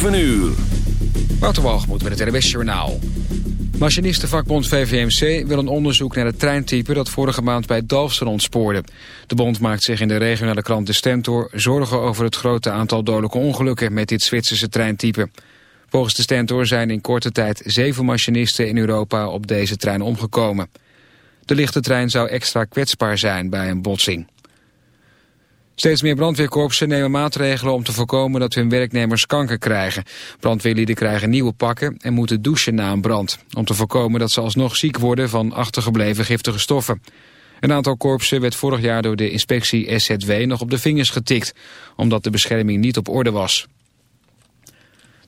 7 uur. Waterwalgemoed met het RWS Journaal. Machinistenvakbond VVMC wil een onderzoek naar het treintype dat vorige maand bij Dalfsen ontspoorde. De bond maakt zich in de regionale krant De Stentor zorgen over het grote aantal dodelijke ongelukken met dit Zwitserse treintype. Volgens De Stentor zijn in korte tijd zeven machinisten in Europa op deze trein omgekomen. De lichte trein zou extra kwetsbaar zijn bij een botsing. Steeds meer brandweerkorpsen nemen maatregelen om te voorkomen dat hun werknemers kanker krijgen. Brandweerlieden krijgen nieuwe pakken en moeten douchen na een brand. Om te voorkomen dat ze alsnog ziek worden van achtergebleven giftige stoffen. Een aantal korpsen werd vorig jaar door de inspectie SZW nog op de vingers getikt, omdat de bescherming niet op orde was.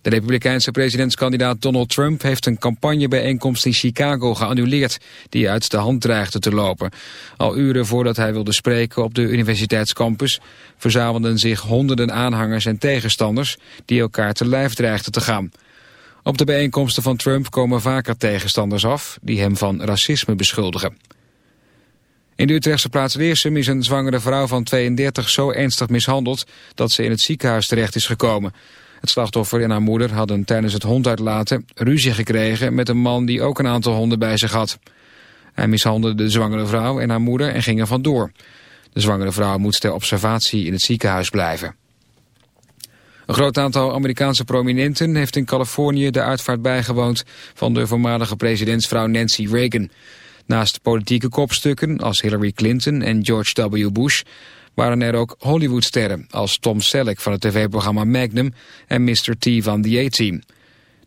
De republikeinse presidentskandidaat Donald Trump heeft een campagnebijeenkomst in Chicago geannuleerd die uit de hand dreigde te lopen. Al uren voordat hij wilde spreken op de universiteitscampus verzamelden zich honderden aanhangers en tegenstanders die elkaar te lijf dreigden te gaan. Op de bijeenkomsten van Trump komen vaker tegenstanders af die hem van racisme beschuldigen. In de Utrechtse plaats Leersum is een zwangere vrouw van 32 zo ernstig mishandeld dat ze in het ziekenhuis terecht is gekomen. Het slachtoffer en haar moeder hadden tijdens het hond uitlaten ruzie gekregen met een man die ook een aantal honden bij zich had. Hij mishandelde de zwangere vrouw en haar moeder en ging er vandoor. De zwangere vrouw moet ter observatie in het ziekenhuis blijven. Een groot aantal Amerikaanse prominenten heeft in Californië de uitvaart bijgewoond van de voormalige presidentsvrouw Nancy Reagan. Naast politieke kopstukken als Hillary Clinton en George W. Bush waren er ook Hollywoodsterren als Tom Selleck van het tv-programma Magnum en Mr. T van The A-Team.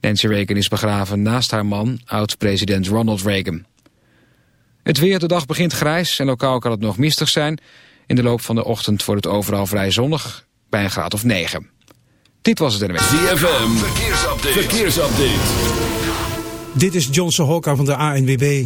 Nancy Reagan is begraven naast haar man, oud-president Ronald Reagan. Het weer, de dag begint grijs en lokaal kan het nog mistig zijn. In de loop van de ochtend wordt het overal vrij zonnig, bij een graad of 9. Dit was het NWS. ZFM, verkeersupdate. verkeersupdate. Dit is Johnson Hokka van de ANWB.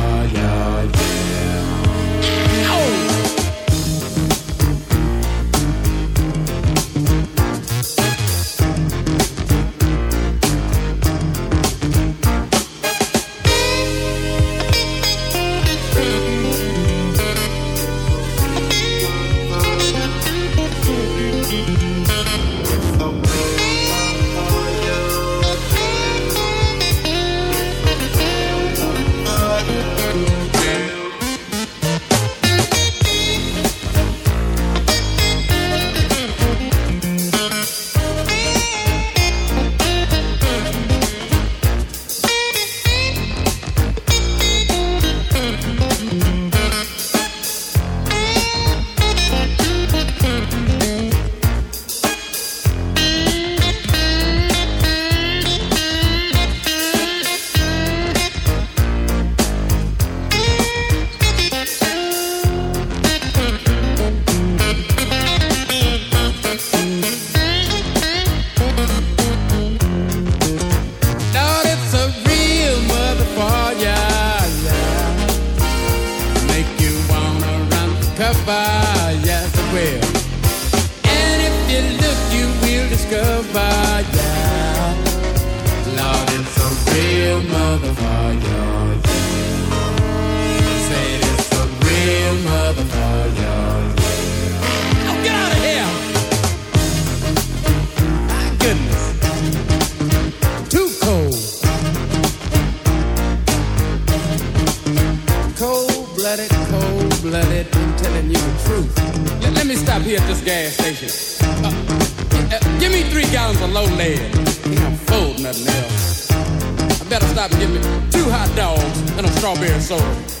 the fire. strawberry soda.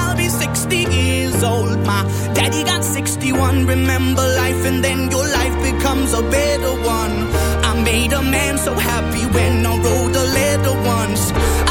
be 60 years old. My daddy got 61. Remember life, and then your life becomes a better one. I made a man so happy when I wrote a letter once. I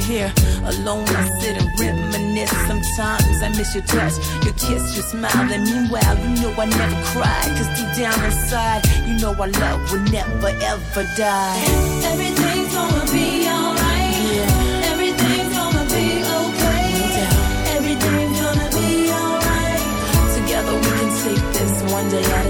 Here. Alone, I sit and reminisce. Sometimes I miss your touch, your kiss, your smile. And meanwhile, you know I never cry. Cause deep down inside, you know our love will never ever die. Everything's gonna be alright. Yeah. Everything's gonna be okay. Everything's gonna be alright. Together we can take this one day at a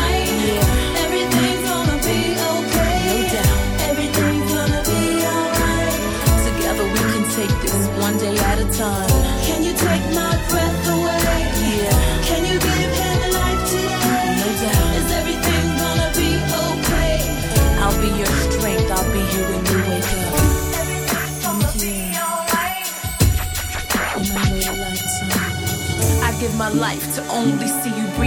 Take this one day at a time. Can you take my breath away? Yeah. Can you give him a life today? No doubt. Is everything gonna be okay? I'll be your strength. I'll be here when you wake up. In my little lifetime. I give my life to only see you